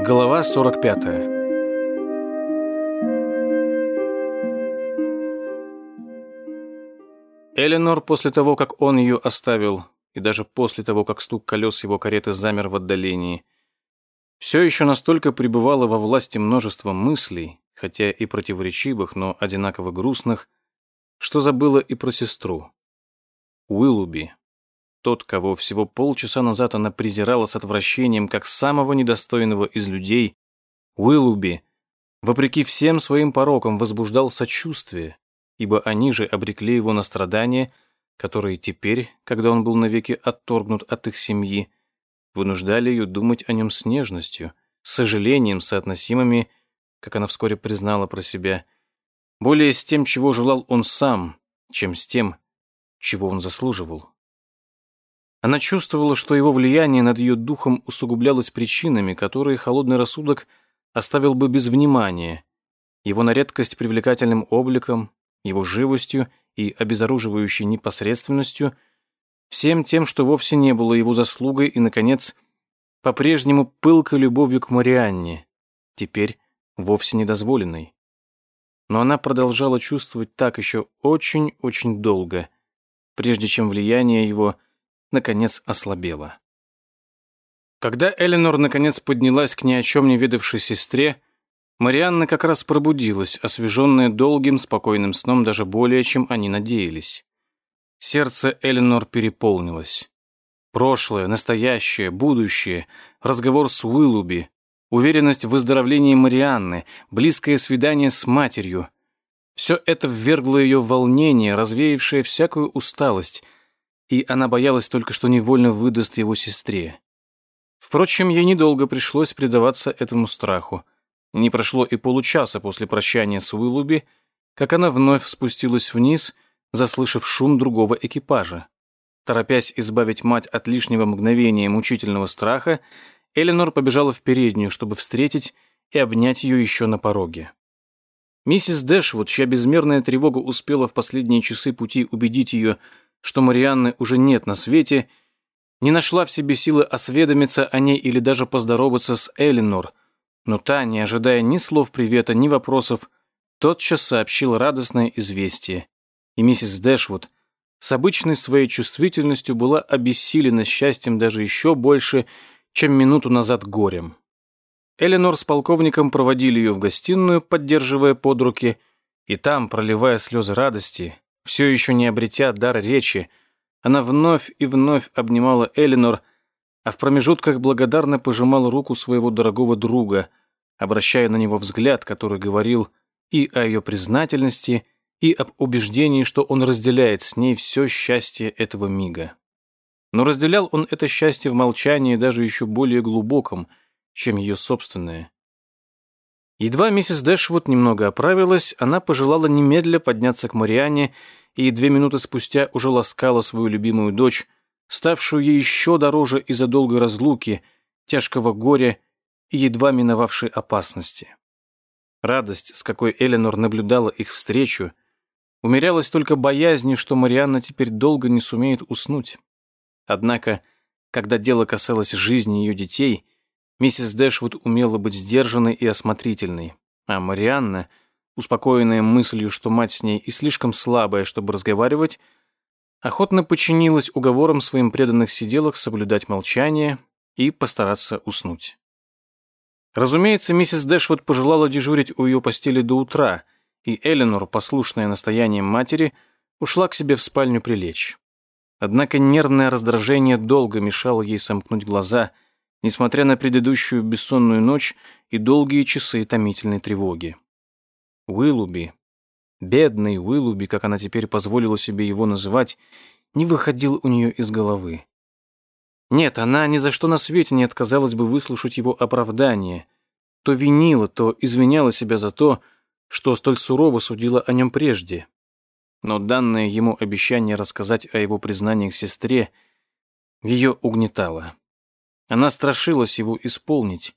Глава 45 Эленор после того, как он ее оставил, и даже после того, как стук колес его кареты замер в отдалении, все еще настолько пребывала во власти множества мыслей, хотя и противоречивых, но одинаково грустных, что забыла и про сестру. Уиллуби, тот, кого всего полчаса назад она презирала с отвращением как самого недостойного из людей, Уиллуби, вопреки всем своим порокам, возбуждал сочувствие, ибо они же обрекли его на страдания, которые теперь, когда он был навеки отторгнут от их семьи, вынуждали ее думать о нем с нежностью, с сожалением, соотносимыми, как она вскоре признала про себя, более с тем, чего желал он сам, чем с тем, чего он заслуживал. Она чувствовала, что его влияние над ее духом усугублялось причинами, которые холодный рассудок оставил бы без внимания. Его на редкость привлекательным обликом, его живостью и обезоруживающей непосредственностью, всем тем, что вовсе не было его заслугой, и, наконец, по-прежнему пылкой любовью к Марианне, теперь вовсе недозволенной. Но она продолжала чувствовать так еще очень-очень долго, прежде чем влияние его – наконец ослабела. Когда Эленор наконец поднялась к ни о чем не ведавшей сестре, Марианна как раз пробудилась, освеженная долгим, спокойным сном даже более, чем они надеялись. Сердце Эленор переполнилось. Прошлое, настоящее, будущее, разговор с Уиллуби, уверенность в выздоровлении Марианны, близкое свидание с матерью. Все это ввергло ее в волнение, развеявшее всякую усталость – и она боялась только, что невольно выдаст его сестре. Впрочем, ей недолго пришлось предаваться этому страху. Не прошло и получаса после прощания с Уиллуби, как она вновь спустилась вниз, заслышав шум другого экипажа. Торопясь избавить мать от лишнего мгновения мучительного страха, Эленор побежала в переднюю, чтобы встретить и обнять ее еще на пороге. Миссис Дэшвуд, чья безмерная тревога успела в последние часы пути убедить ее, что Марианны уже нет на свете, не нашла в себе силы осведомиться о ней или даже поздороваться с Элинор, но та, не ожидая ни слов привета, ни вопросов, тотчас сообщила радостное известие. И миссис Дэшвуд с обычной своей чувствительностью была обессилена счастьем даже еще больше, чем минуту назад горем. Эленор с полковником проводили ее в гостиную, поддерживая под руки, и там, проливая слезы радости, все еще не обретя дар речи, она вновь и вновь обнимала Элинор, а в промежутках благодарно пожимала руку своего дорогого друга, обращая на него взгляд, который говорил и о ее признательности, и об убеждении, что он разделяет с ней все счастье этого мига. Но разделял он это счастье в молчании даже еще более глубоком, чем ее собственное. Едва миссис Дэшвуд немного оправилась, она пожелала немедля подняться к Мариане и две минуты спустя уже ласкала свою любимую дочь, ставшую ей еще дороже из-за долгой разлуки, тяжкого горя и едва миновавшей опасности. Радость, с какой Эленор наблюдала их встречу, умерялась только боязнью, что Марианна теперь долго не сумеет уснуть. Однако, когда дело касалось жизни ее детей – Миссис Дэшвуд умела быть сдержанной и осмотрительной, а Марианна, успокоенная мыслью, что мать с ней и слишком слабая, чтобы разговаривать, охотно подчинилась уговорам своим преданных сиделок соблюдать молчание и постараться уснуть. Разумеется, миссис Дэшвуд пожелала дежурить у ее постели до утра, и Эленор, послушная настоянием матери, ушла к себе в спальню прилечь. Однако нервное раздражение долго мешало ей сомкнуть глаза – несмотря на предыдущую бессонную ночь и долгие часы томительной тревоги. Уиллуби, бедный Уиллуби, как она теперь позволила себе его называть, не выходил у нее из головы. Нет, она ни за что на свете не отказалась бы выслушать его оправдание. То винила, то извиняла себя за то, что столь сурово судила о нем прежде. Но данное ему обещание рассказать о его признаниях сестре ее угнетало. Она страшилась его исполнить,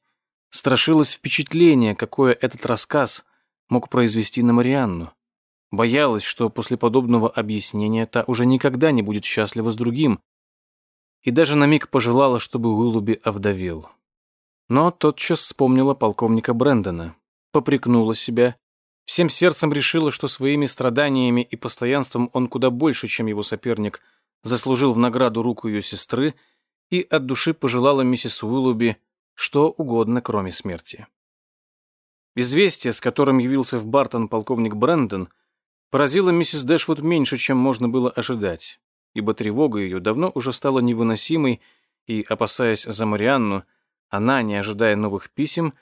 страшилась впечатления, какое этот рассказ мог произвести на Марианну. Боялась, что после подобного объяснения та уже никогда не будет счастлива с другим, и даже на миг пожелала, чтобы Уиллуби овдовел. Но тотчас вспомнила полковника Брэндона, попрекнула себя, всем сердцем решила, что своими страданиями и постоянством он куда больше, чем его соперник, заслужил в награду руку ее сестры и от души пожелала миссис Уиллуби что угодно, кроме смерти. Известие, с которым явился в Бартон полковник Брэндон, поразило миссис Дэшвуд меньше, чем можно было ожидать, ибо тревога ее давно уже стала невыносимой, и, опасаясь за Марианну, она, не ожидая новых писем,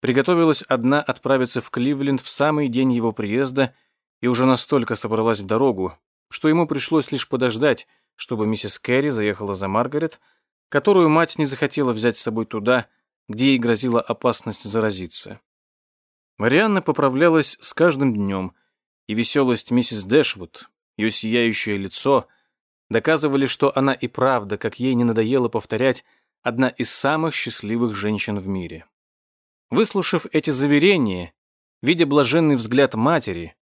приготовилась одна отправиться в Кливленд в самый день его приезда и уже настолько собралась в дорогу, что ему пришлось лишь подождать, чтобы миссис Кэрри заехала за Маргарет, которую мать не захотела взять с собой туда, где ей грозила опасность заразиться. Марианна поправлялась с каждым днем, и веселость миссис Дэшвуд, ее сияющее лицо, доказывали, что она и правда, как ей не надоело повторять, одна из самых счастливых женщин в мире. Выслушав эти заверения, видя блаженный взгляд матери,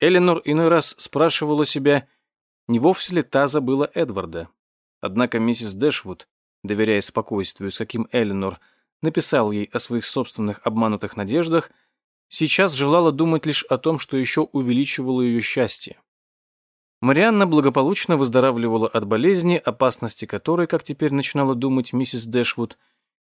Эленор иной раз спрашивала себя, не вовсе ли та забыла Эдварда. Однако миссис Дэшвуд, доверяя спокойствию, с каким Эленор написал ей о своих собственных обманутых надеждах, сейчас желала думать лишь о том, что еще увеличивало ее счастье. Марианна благополучно выздоравливала от болезни, опасности которой, как теперь начинала думать миссис Дэшвуд,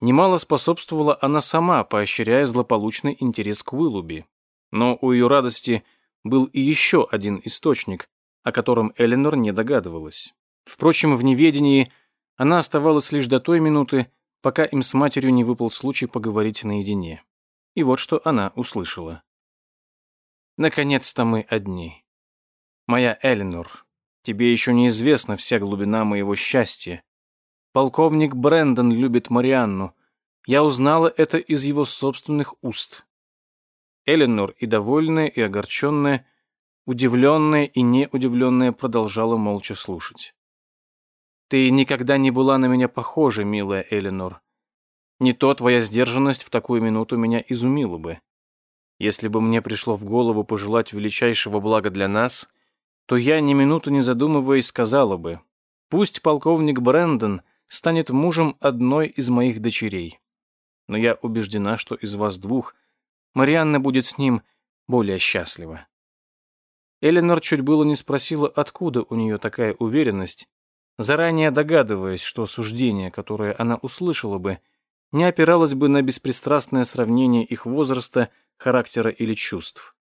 немало способствовала она сама, поощряя злополучный интерес к Уиллуби. Но у ее радости был и еще один источник, о котором Эленор не догадывалась. Впрочем, в неведении она оставалась лишь до той минуты, пока им с матерью не выпал случай поговорить наедине. И вот что она услышала. «Наконец-то мы одни. Моя Эленор, тебе еще неизвестна вся глубина моего счастья. Полковник Брэндон любит Марианну. Я узнала это из его собственных уст». Эленор, и довольная, и огорченная, удивленная и неудивленная, продолжала молча слушать. «Ты никогда не была на меня похожа, милая Эленор. Не то твоя сдержанность в такую минуту меня изумила бы. Если бы мне пришло в голову пожелать величайшего блага для нас, то я ни минуту не задумываясь сказала бы, пусть полковник Брэндон станет мужем одной из моих дочерей. Но я убеждена, что из вас двух Марианна будет с ним более счастлива. Эленор чуть было не спросила, откуда у нее такая уверенность, заранее догадываясь, что суждение, которое она услышала бы, — не опиралась бы на беспристрастное сравнение их возраста, характера или чувств.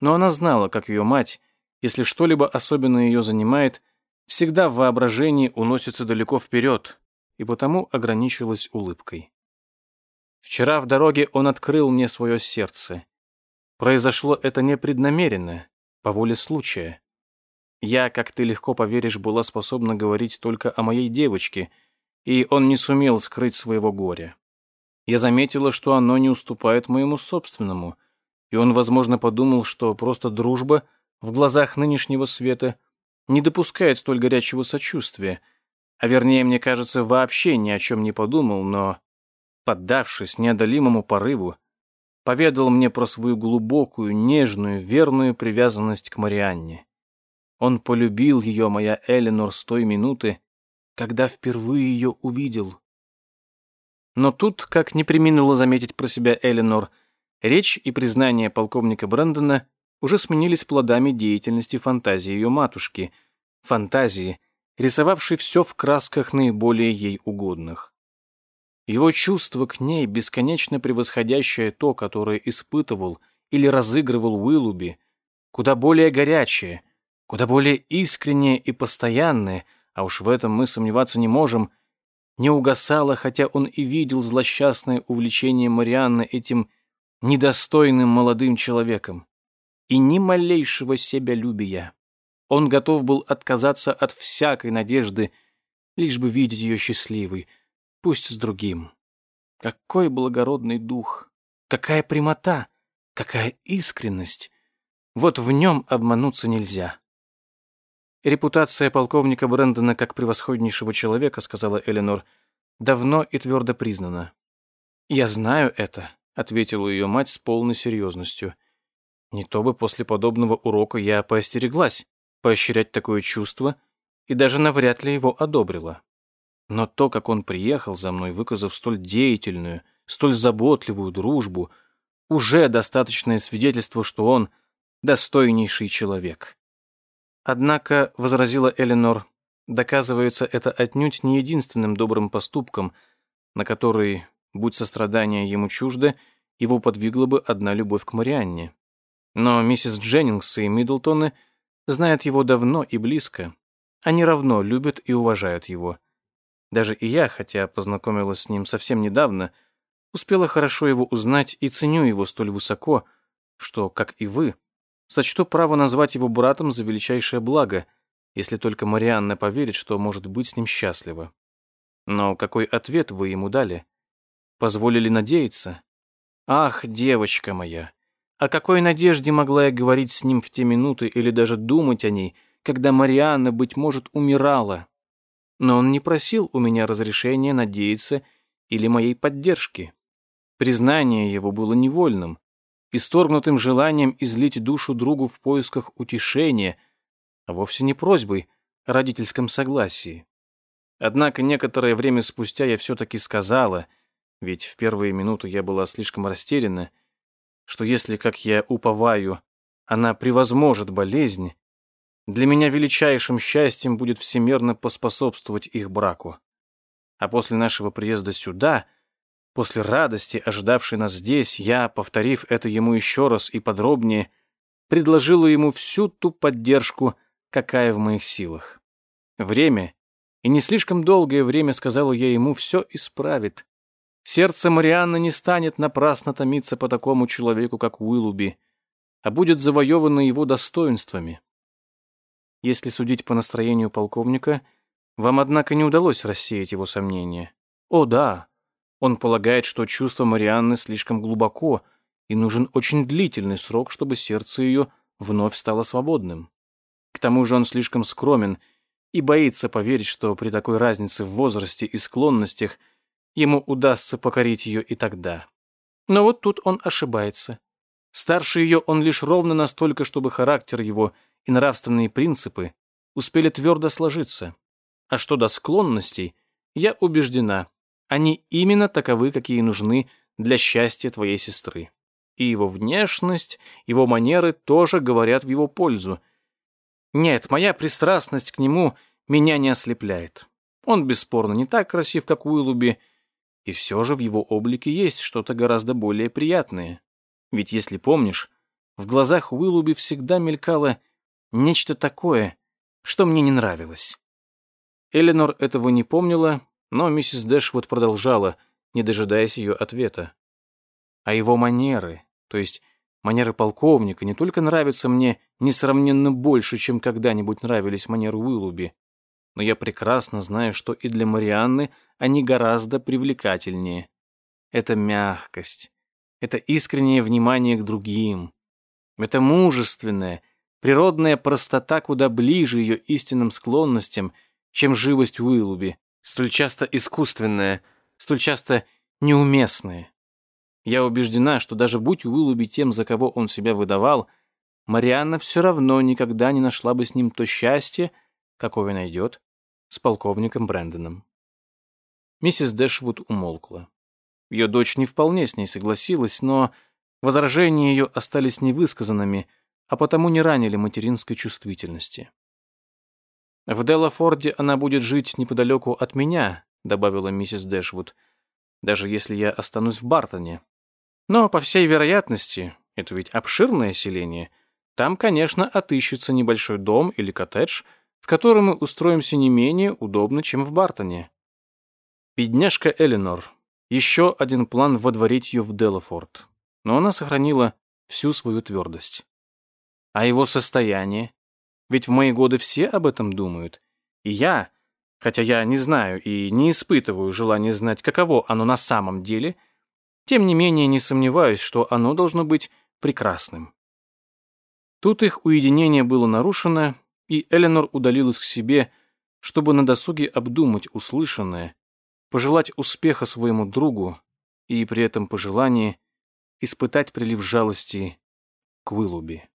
Но она знала, как ее мать, если что-либо особенно ее занимает, всегда в воображении уносится далеко вперед, и потому ограничилась улыбкой. Вчера в дороге он открыл мне свое сердце. Произошло это непреднамеренно, по воле случая. Я, как ты легко поверишь, была способна говорить только о моей девочке, и он не сумел скрыть своего горя. Я заметила, что оно не уступает моему собственному, и он, возможно, подумал, что просто дружба в глазах нынешнего света не допускает столь горячего сочувствия, а вернее, мне кажется, вообще ни о чем не подумал, но, поддавшись неодолимому порыву, поведал мне про свою глубокую, нежную, верную привязанность к Марианне. Он полюбил ее, моя Эленор, с той минуты, когда впервые ее увидел. Но тут, как не приминула заметить про себя Эленор, речь и признание полковника Брэндона уже сменились плодами деятельности фантазии ее матушки, фантазии, рисовавшей все в красках наиболее ей угодных. Его чувство к ней, бесконечно превосходящее то, которое испытывал или разыгрывал Уиллуби, куда более горячее, куда более искреннее и постоянное, а уж в этом мы сомневаться не можем – не угасало, хотя он и видел злосчастное увлечение Марианны этим недостойным молодым человеком. И ни малейшего себялюбия. Он готов был отказаться от всякой надежды, лишь бы видеть ее счастливой, пусть с другим. Какой благородный дух, какая прямота, какая искренность. Вот в нем обмануться нельзя. Репутация полковника Брэндона как превосходнейшего человека, сказала Эленор, давно и твердо признана. Я знаю это, ответила ее мать с полной серьезностью. Не то бы после подобного урока я поостереглась поощрять такое чувство и даже навряд ли его одобрила. Но то, как он приехал за мной, выказав столь деятельную, столь заботливую дружбу, уже достаточное свидетельство, что он достойнейший человек. Однако, — возразила Эленор, — доказывается это отнюдь не единственным добрым поступком, на который, будь сострадание ему чуждо, его подвигла бы одна любовь к Марианне. Но миссис Дженнингс и Миддлтоны знают его давно и близко. Они равно любят и уважают его. Даже и я, хотя познакомилась с ним совсем недавно, успела хорошо его узнать и ценю его столь высоко, что, как и вы, сочту право назвать его братом за величайшее благо, если только Марианна поверит, что может быть с ним счастлива. Но какой ответ вы ему дали? Позволили надеяться? Ах, девочка моя! О какой надежде могла я говорить с ним в те минуты или даже думать о ней, когда Марианна, быть может, умирала? Но он не просил у меня разрешения надеяться или моей поддержки. Признание его было невольным, исторгнутым желанием излить душу другу в поисках утешения, а вовсе не просьбой о родительском согласии. Однако некоторое время спустя я все-таки сказала, ведь в первые минуты я была слишком растеряна, что если, как я уповаю, она превозможет болезнь, для меня величайшим счастьем будет всемерно поспособствовать их браку. А после нашего приезда сюда, после радости, ожидавшей нас здесь, я, повторив это ему еще раз и подробнее, предложила ему всю ту поддержку, какая в моих силах. Время, и не слишком долгое время, сказала я ему, все исправит. Сердце Марианны не станет напрасно томиться по такому человеку, как Уиллуби, а будет завоевано его достоинствами. Если судить по настроению полковника, вам, однако, не удалось рассеять его сомнения. О, да, он полагает, что чувство Марианны слишком глубоко, и нужен очень длительный срок, чтобы сердце ее вновь стало свободным. К тому же он слишком скромен и боится поверить, что при такой разнице в возрасте и склонностях – ему удастся покорить ее и тогда. Но вот тут он ошибается. Старше ее он лишь ровно настолько, чтобы характер его и нравственные принципы успели твердо сложиться. А что до склонностей, я убеждена, они именно таковы, какие нужны для счастья твоей сестры. И его внешность, его манеры тоже говорят в его пользу. Нет, моя пристрастность к нему меня не ослепляет. Он бесспорно не так красив, как Уиллуби, и все же в его облике есть что-то гораздо более приятное. Ведь если помнишь, в глазах Уиллуби всегда мелькало нечто такое, что мне не нравилось. Эленор этого не помнила, но миссис Дэшвуд продолжала, не дожидаясь ее ответа. А его манеры, то есть манеры полковника, не только нравятся мне несравненно больше, чем когда-нибудь нравились манеры Уиллуби, но я прекрасно знаю, что и для Марианны они гораздо привлекательнее. Это мягкость, это искреннее внимание к другим, это мужественная, природная простота куда ближе ее истинным склонностям, чем живость Уиллуби, столь часто искусственная, столь часто неуместная. Я убеждена, что даже будь Уиллуби тем, за кого он себя выдавал, Марианна все равно никогда не нашла бы с ним то счастье, какое найдет с полковником Брэндоном. Миссис Дэшвуд умолкла. Ее дочь не вполне с ней согласилась, но возражения ее остались невысказанными, а потому не ранили материнской чувствительности. «В Делафорде она будет жить неподалеку от меня», добавила миссис Дэшвуд, «даже если я останусь в Бартоне. Но, по всей вероятности, это ведь обширное селение, там, конечно, отыщется небольшой дом или коттедж, в котором мы устроимся не менее удобно, чем в Бартоне. Бедняжка Эленор. Еще один план водворить ее в Делафорд. Но она сохранила всю свою твердость. А его состояние? Ведь в мои годы все об этом думают. И я, хотя я не знаю и не испытываю желания знать, каково оно на самом деле, тем не менее не сомневаюсь, что оно должно быть прекрасным. Тут их уединение было нарушено, и Эленор удалилась к себе, чтобы на досуге обдумать услышанное, пожелать успеха своему другу и при этом пожелании испытать прилив жалости к Уиллуби.